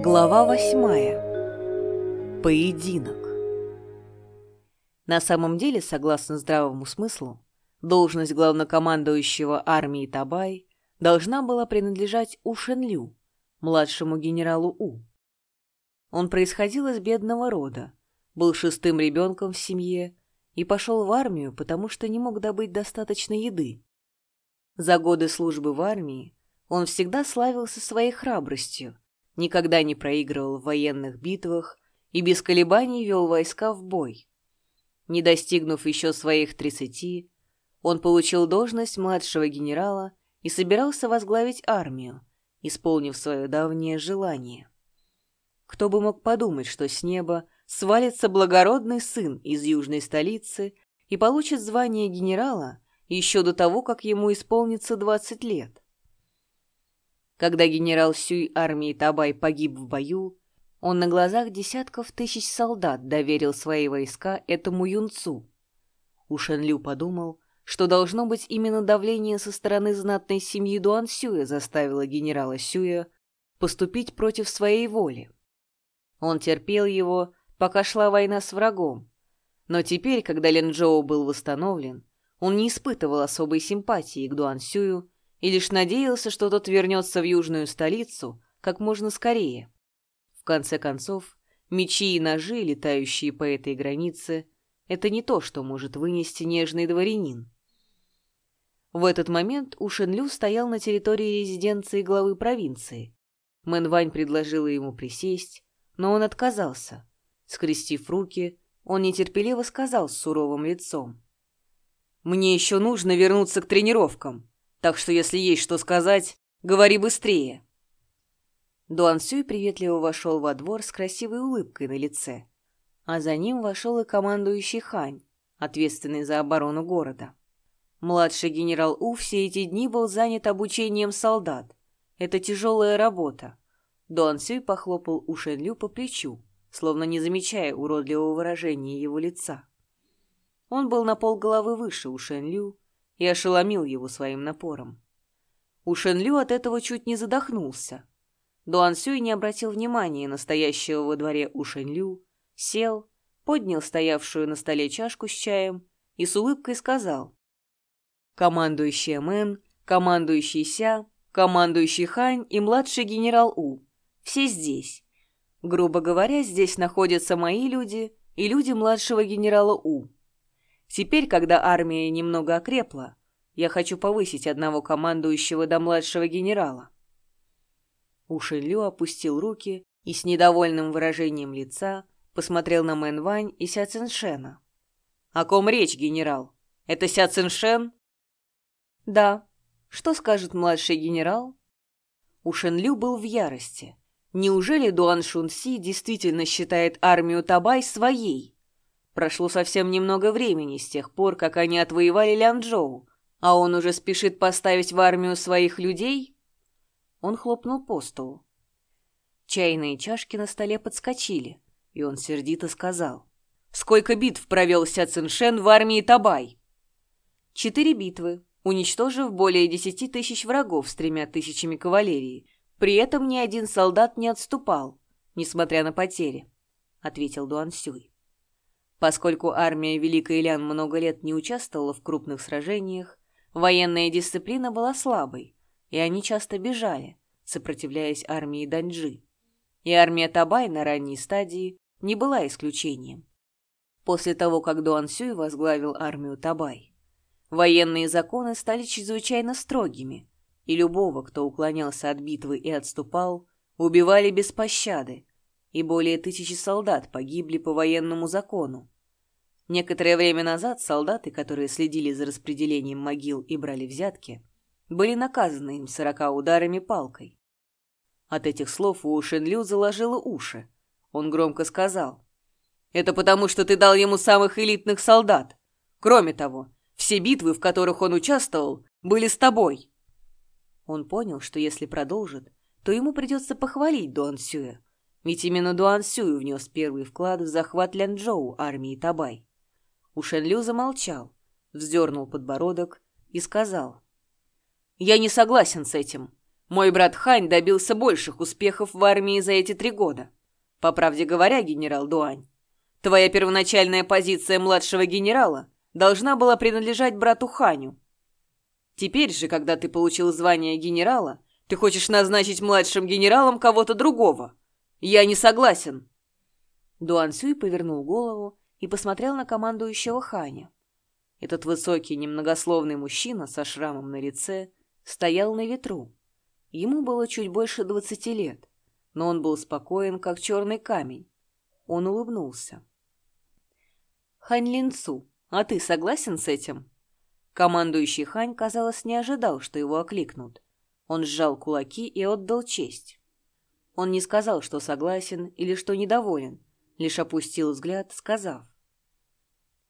Глава восьмая. Поединок. На самом деле, согласно здравому смыслу, должность главнокомандующего армии Табай должна была принадлежать У Шенлю, младшему генералу У. Он происходил из бедного рода, был шестым ребенком в семье и пошел в армию, потому что не мог добыть достаточно еды. За годы службы в армии он всегда славился своей храбростью, никогда не проигрывал в военных битвах и без колебаний вел войска в бой. Не достигнув еще своих тридцати, он получил должность младшего генерала и собирался возглавить армию, исполнив свое давнее желание. Кто бы мог подумать, что с неба свалится благородный сын из южной столицы и получит звание генерала еще до того, как ему исполнится двадцать лет. Когда генерал Сюй армии Табай погиб в бою, он на глазах десятков тысяч солдат доверил свои войска этому юнцу. У Шенлю подумал, что должно быть именно давление со стороны знатной семьи Дуан Сюя заставило генерала Сюя поступить против своей воли. Он терпел его, пока шла война с врагом, но теперь, когда Линчжоу был восстановлен, он не испытывал особой симпатии к Дуан Сюю и лишь надеялся, что тот вернется в южную столицу как можно скорее. В конце концов, мечи и ножи, летающие по этой границе, это не то, что может вынести нежный дворянин. В этот момент У Шенлю стоял на территории резиденции главы провинции. Мэн Вань предложила ему присесть, но он отказался. Скрестив руки, он нетерпеливо сказал с суровым лицом. «Мне еще нужно вернуться к тренировкам. Так что, если есть что сказать, говори быстрее. Дуан Сюй приветливо вошел во двор с красивой улыбкой на лице, а за ним вошел и командующий Хань, ответственный за оборону города. Младший генерал У все эти дни был занят обучением солдат. Это тяжелая работа. Дуан Сюй похлопал У Шенлю по плечу, словно не замечая уродливого выражения его лица. Он был на полголовы выше У Шенлю, и ошеломил его своим напором. У Шенлю от этого чуть не задохнулся. Дуан Сюй не обратил внимания на стоящего во дворе У Шенлю, сел, поднял стоявшую на столе чашку с чаем и с улыбкой сказал «Командующий Мэн, командующий Ся, командующий Хань и младший генерал У. Все здесь. Грубо говоря, здесь находятся мои люди и люди младшего генерала У. Теперь, когда армия немного окрепла, я хочу повысить одного командующего до младшего генерала. Ушелю опустил руки и с недовольным выражением лица посмотрел на Мэн Вань и Ся Циншена. «О ком речь, генерал? Это Ся Циншен?» «Да. Что скажет младший генерал?» Ушенлю был в ярости. Неужели Дуан Шунси действительно считает армию Табай своей? Прошло совсем немного времени с тех пор, как они отвоевали Лянчжоу, а он уже спешит поставить в армию своих людей? Он хлопнул по столу. Чайные чашки на столе подскочили, и он сердито сказал. «Сколько битв провел Ся Циншен в армии Табай?» «Четыре битвы, уничтожив более десяти тысяч врагов с тремя тысячами кавалерии. При этом ни один солдат не отступал, несмотря на потери», — ответил Дуан Сюй. Поскольку армия Великой Лян много лет не участвовала в крупных сражениях, военная дисциплина была слабой, и они часто бежали, сопротивляясь армии Даньджи. И армия Табай на ранней стадии не была исключением. После того, как Дуан Сюй возглавил армию Табай, военные законы стали чрезвычайно строгими, и любого, кто уклонялся от битвы и отступал, убивали без пощады, и более тысячи солдат погибли по военному закону. Некоторое время назад солдаты, которые следили за распределением могил и брали взятки, были наказаны им сорока ударами палкой. От этих слов у Шенлю заложило уши. Он громко сказал, «Это потому, что ты дал ему самых элитных солдат. Кроме того, все битвы, в которых он участвовал, были с тобой». Он понял, что если продолжит, то ему придется похвалить Дуан Сюэ, ведь именно Дуан Сюй внес первый вклад в захват Лянчжоу армии Табай. У Шенлю замолчал, вздернул подбородок и сказал. «Я не согласен с этим. Мой брат Хань добился больших успехов в армии за эти три года. По правде говоря, генерал Дуань, твоя первоначальная позиция младшего генерала должна была принадлежать брату Ханю. Теперь же, когда ты получил звание генерала, ты хочешь назначить младшим генералом кого-то другого. Я не согласен. Дуан Сюй повернул голову и посмотрел на командующего Ханя. Этот высокий, немногословный мужчина со шрамом на лице стоял на ветру. Ему было чуть больше двадцати лет, но он был спокоен, как черный камень. Он улыбнулся. «Хань Линцу, а ты согласен с этим?» Командующий Хань, казалось, не ожидал, что его окликнут. Он сжал кулаки и отдал честь. Он не сказал, что согласен или что недоволен, лишь опустил взгляд, сказав.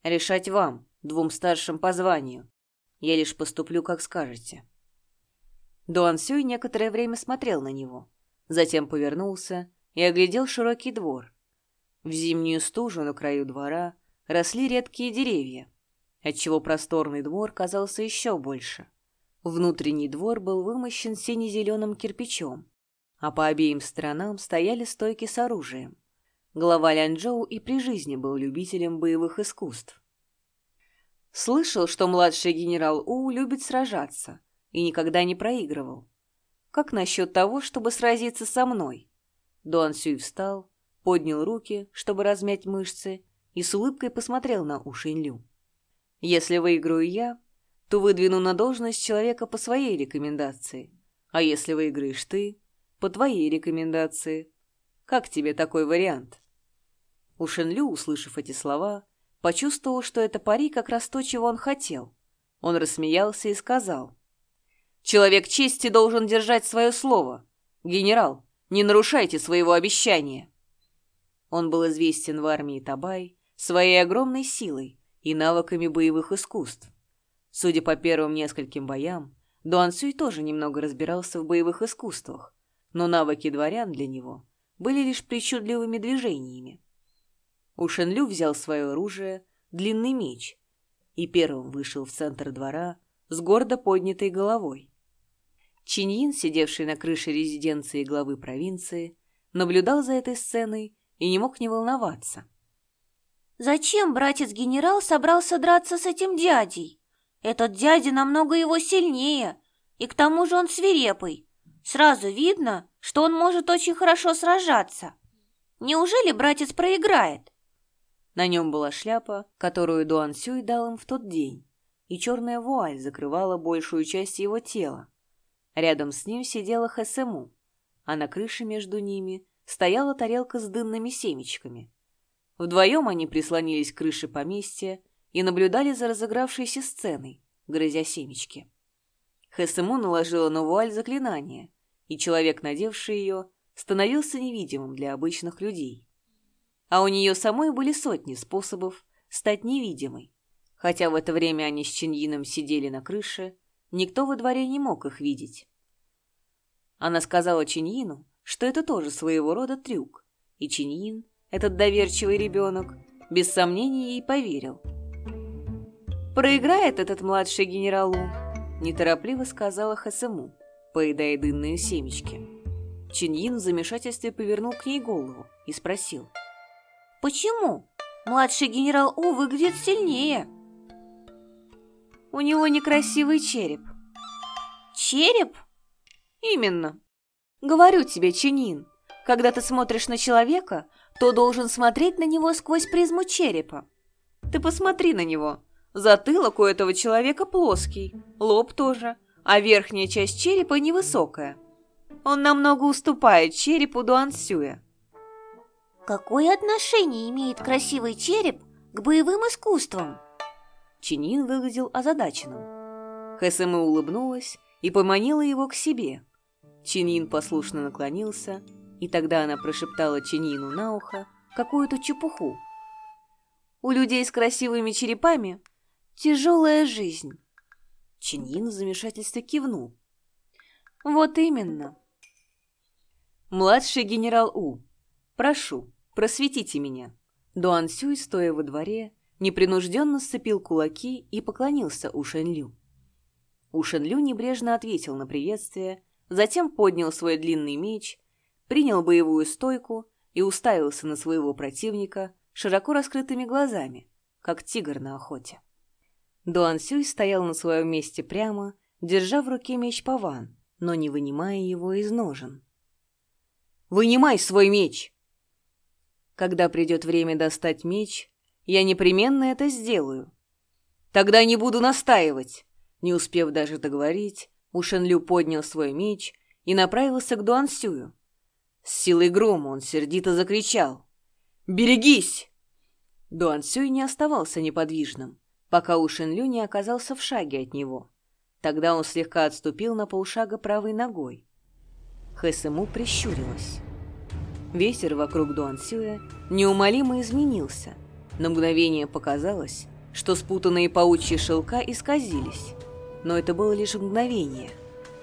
«Решать вам, двум старшим по званию. Я лишь поступлю, как скажете». Дуан Сюй некоторое время смотрел на него, затем повернулся и оглядел широкий двор. В зимнюю стужу на краю двора росли редкие деревья, отчего просторный двор казался еще больше. Внутренний двор был вымощен сине-зеленым кирпичом, а по обеим сторонам стояли стойки с оружием. Глава Лянчжоу и при жизни был любителем боевых искусств. Слышал, что младший генерал У любит сражаться и никогда не проигрывал. Как насчет того, чтобы сразиться со мной? Дуан Сюй встал, поднял руки, чтобы размять мышцы, и с улыбкой посмотрел на У Шинлю. Если выиграю я, то выдвину на должность человека по своей рекомендации. А если выиграешь ты, по твоей рекомендации. Как тебе такой вариант? У Шенлю, услышав эти слова, почувствовал, что это пари как раз то, чего он хотел. Он рассмеялся и сказал. «Человек чести должен держать свое слово. Генерал, не нарушайте своего обещания». Он был известен в армии Табай своей огромной силой и навыками боевых искусств. Судя по первым нескольким боям, Дуан Сюй тоже немного разбирался в боевых искусствах, но навыки дворян для него были лишь причудливыми движениями. У Шенлю взял свое оружие, длинный меч, и первым вышел в центр двора с гордо поднятой головой. Чиньин, сидевший на крыше резиденции главы провинции, наблюдал за этой сценой и не мог не волноваться. «Зачем братец-генерал собрался драться с этим дядей?» Этот дядя намного его сильнее, и к тому же он свирепый. Сразу видно, что он может очень хорошо сражаться. Неужели братец проиграет? На нем была шляпа, которую Дуан Сюй дал им в тот день, и черная вуаль закрывала большую часть его тела. Рядом с ним сидела Хэсэму, а на крыше между ними стояла тарелка с дынными семечками. Вдвоем они прислонились к крыше поместья и наблюдали за разыгравшейся сценой, грызя семечки. Хэсэму наложила на вуаль заклинание, и человек, надевший ее, становился невидимым для обычных людей. А у нее самой были сотни способов стать невидимой. Хотя в это время они с Чиньином сидели на крыше, никто во дворе не мог их видеть. Она сказала Чиньину, что это тоже своего рода трюк, и Чиньин, этот доверчивый ребенок, без сомнений ей поверил – «Проиграет этот младший генералу», — неторопливо сказала Хасему, поедая дынные семечки. Чиньин в замешательстве повернул к ней голову и спросил. «Почему? Младший генерал У выглядит сильнее». «У него некрасивый череп». «Череп?» «Именно. Говорю тебе, Чинин, когда ты смотришь на человека, то должен смотреть на него сквозь призму черепа. Ты посмотри на него, Затылок у этого человека плоский, лоб тоже, а верхняя часть черепа невысокая. Он намного уступает черепу Дуансюя. Какое отношение имеет красивый череп к боевым искусствам? Чинин выглядел озадаченным. Хэсэмэ улыбнулась и поманила его к себе. Чинин послушно наклонился, и тогда она прошептала Чинину на ухо какую-то чепуху. У людей с красивыми черепами Тяжелая жизнь. Чиньин в замешательстве кивнул. Вот именно. Младший генерал У, прошу, просветите меня. Дуан Сюй, стоя во дворе, непринужденно сцепил кулаки и поклонился У Шэнлю. У Шэнлю небрежно ответил на приветствие, затем поднял свой длинный меч, принял боевую стойку и уставился на своего противника широко раскрытыми глазами, как тигр на охоте. Дуан Сюй стоял на своем месте прямо, держа в руке меч Паван, но не вынимая его из ножен. «Вынимай свой меч!» Когда придет время достать меч, я непременно это сделаю. Тогда не буду настаивать. Не успев даже договорить, Ушенлю поднял свой меч и направился к Дуансюю. С силой грома он сердито закричал. «Берегись!» Дуансюй не оставался неподвижным, пока Ушенлю не оказался в шаге от него. Тогда он слегка отступил на полшага правой ногой. Хэсэму прищурилась. Ветер вокруг Дуансюя неумолимо изменился. На мгновение показалось, что спутанные паучьи шелка исказились. Но это было лишь мгновение.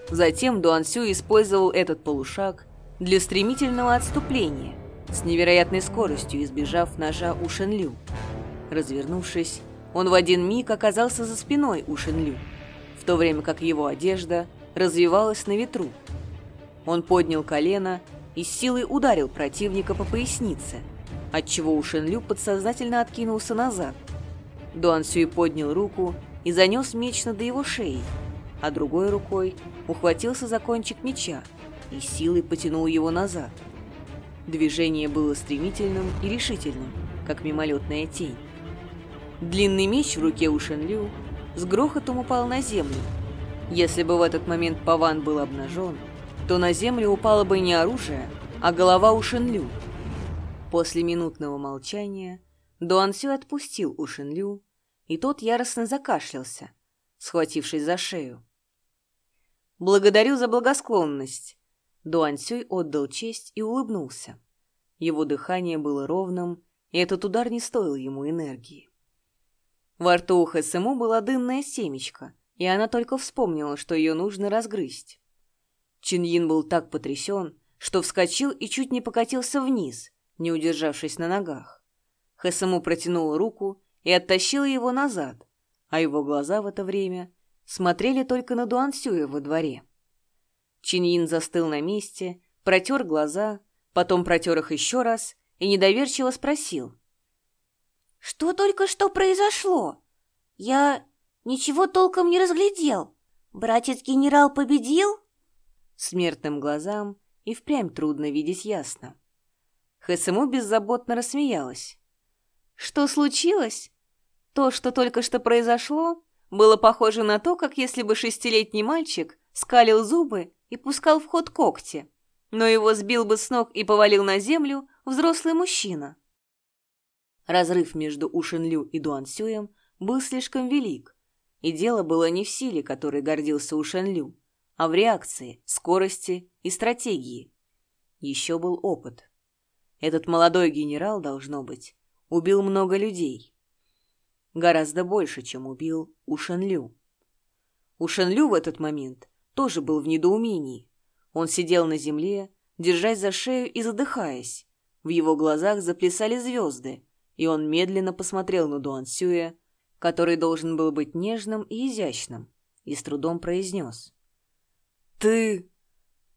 Затем Дуансю использовал этот полушаг для стремительного отступления, с невероятной скоростью избежав ножа у Шенлю. Развернувшись, он в один миг оказался за спиной у Шенлю, в то время как его одежда развивалась на ветру. Он поднял колено и с силой ударил противника по пояснице, отчего Ушенлю подсознательно откинулся назад. Дуан Сюй поднял руку и занес меч над его шеей, а другой рукой ухватился за кончик меча и силой потянул его назад. Движение было стремительным и решительным, как мимолетная тень. Длинный меч в руке у Шенлю с грохотом упал на землю. Если бы в этот момент Паван был обнажен, то на землю упало бы не оружие, а голова у Шенлю. После минутного молчания Дуан Сю отпустил у Шенлю, и тот яростно закашлялся, схватившись за шею. «Благодарю за благосклонность!» Дуан Сюй отдал честь и улыбнулся. Его дыхание было ровным, и этот удар не стоил ему энергии. Во рту у Хэсэму была дынная семечко, и она только вспомнила, что ее нужно разгрызть. Чиньин был так потрясен, что вскочил и чуть не покатился вниз, не удержавшись на ногах. Хэсэму протянула руку и оттащила его назад, а его глаза в это время смотрели только на Дуансюя во дворе. Чиньин застыл на месте, протер глаза, потом протер их еще раз и недоверчиво спросил. «Что только что произошло? Я ничего толком не разглядел. Братец-генерал победил?» Смертным глазам и впрямь трудно видеть ясно. Хэсэму беззаботно рассмеялась. «Что случилось? То, что только что произошло, было похоже на то, как если бы шестилетний мальчик скалил зубы и пускал в ход когти, но его сбил бы с ног и повалил на землю взрослый мужчина. Разрыв между Ушенлю и Дуансюем был слишком велик, и дело было не в силе, которой гордился Ушенлю, а в реакции, скорости и стратегии. Еще был опыт. Этот молодой генерал, должно быть, убил много людей. Гораздо больше, чем убил Ушенлю. Ушенлю в этот момент тоже был в недоумении. Он сидел на земле, держась за шею и задыхаясь. В его глазах заплясали звезды, и он медленно посмотрел на Дуансюя, который должен был быть нежным и изящным, и с трудом произнес. «Ты...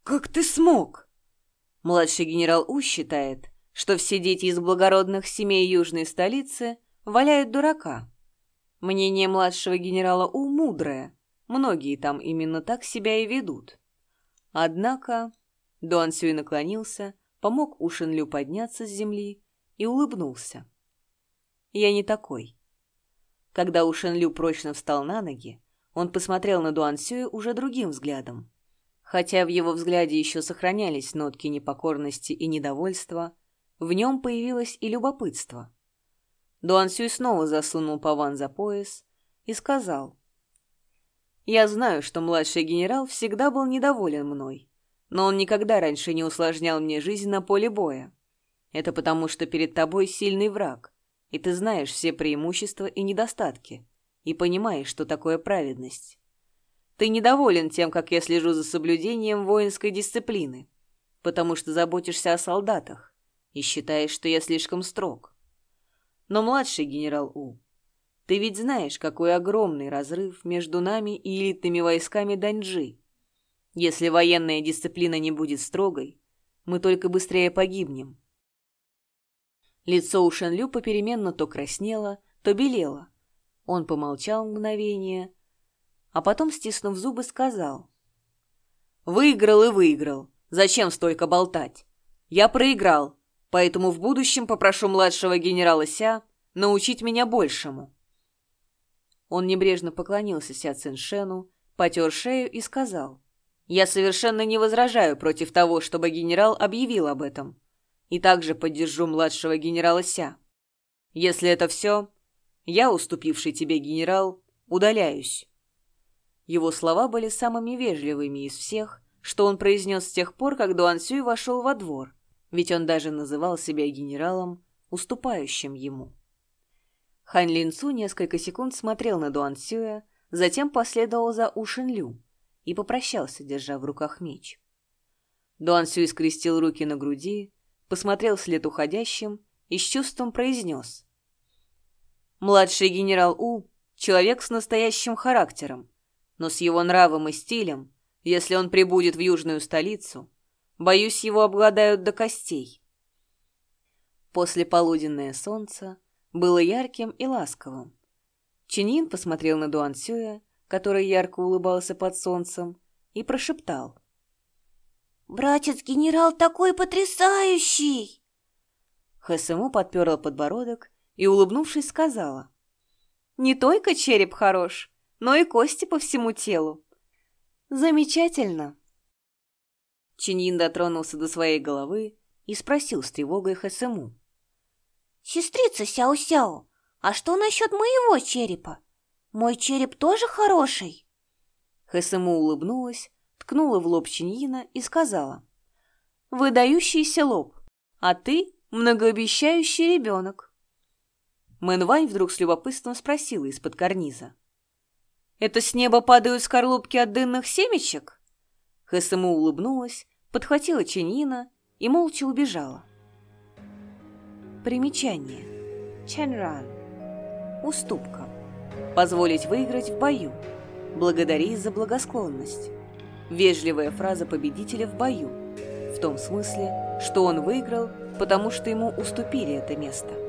как ты смог?» Младший генерал У считает, что все дети из благородных семей южной столицы валяют дурака. Мнение младшего генерала У мудрое, многие там именно так себя и ведут. Однако Дуан Сюй наклонился, помог У Шинлю подняться с земли и улыбнулся. «Я не такой». Когда У Шинлю прочно встал на ноги, он посмотрел на Дуан Сюя уже другим взглядом. Хотя в его взгляде еще сохранялись нотки непокорности и недовольства, в нем появилось и любопытство. Дуан Сюй снова засунул Паван за пояс и сказал. «Я знаю, что младший генерал всегда был недоволен мной, но он никогда раньше не усложнял мне жизнь на поле боя. Это потому, что перед тобой сильный враг, и ты знаешь все преимущества и недостатки, и понимаешь, что такое праведность. Ты недоволен тем, как я слежу за соблюдением воинской дисциплины, потому что заботишься о солдатах и считаешь, что я слишком строг. Но, младший генерал У, ты ведь знаешь, какой огромный разрыв между нами и элитными войсками Даньджи. Если военная дисциплина не будет строгой, мы только быстрее погибнем. Лицо у Шенлю попеременно то краснело, то белело. Он помолчал мгновение, а потом, стиснув зубы, сказал. «Выиграл и выиграл. Зачем столько болтать? Я проиграл, поэтому в будущем попрошу младшего генерала Ся научить меня большему». Он небрежно поклонился Ся Циншену, потер шею и сказал. «Я совершенно не возражаю против того, чтобы генерал объявил об этом, и также поддержу младшего генерала Ся. Если это все, я, уступивший тебе генерал, удаляюсь». Его слова были самыми вежливыми из всех, что он произнес с тех пор, как Дуан Сюй вошел во двор, ведь он даже называл себя генералом, уступающим ему. Хань Лин Цу несколько секунд смотрел на Дуан Сюя, затем последовал за У Шин Лю и попрощался, держа в руках меч. Дуан Сюй скрестил руки на груди, посмотрел вслед уходящим и с чувством произнес. «Младший генерал У — человек с настоящим характером, но с его нравом и стилем, если он прибудет в южную столицу, боюсь, его обгладают до костей». После полуденное солнце было ярким и ласковым. Чинин посмотрел на Дуан Сюя, который ярко улыбался под солнцем, и прошептал. «Братец-генерал такой потрясающий!» ХСМУ подперла подбородок и, улыбнувшись, сказала. «Не только череп хорош, но и кости по всему телу. Замечательно!» Чинин дотронулся до своей головы и спросил с тревогой ХСМУ. «Сестрица Сяо-Сяо, а что насчет моего черепа? Мой череп тоже хороший?» ХСМУ улыбнулась, ткнула в лоб Чиньина и сказала. «Выдающийся лоб, а ты многообещающий ребенок». Мэнвань вдруг с любопытством спросила из-под карниза. «Это с неба падают скорлупки от дынных семечек?» Хэсэму улыбнулась, подхватила Чиньина и молча убежала. Примечание. Чанран. Уступка. Позволить выиграть в бою. Благодарить за благосклонность. Вежливая фраза победителя в бою, в том смысле, что он выиграл, потому что ему уступили это место.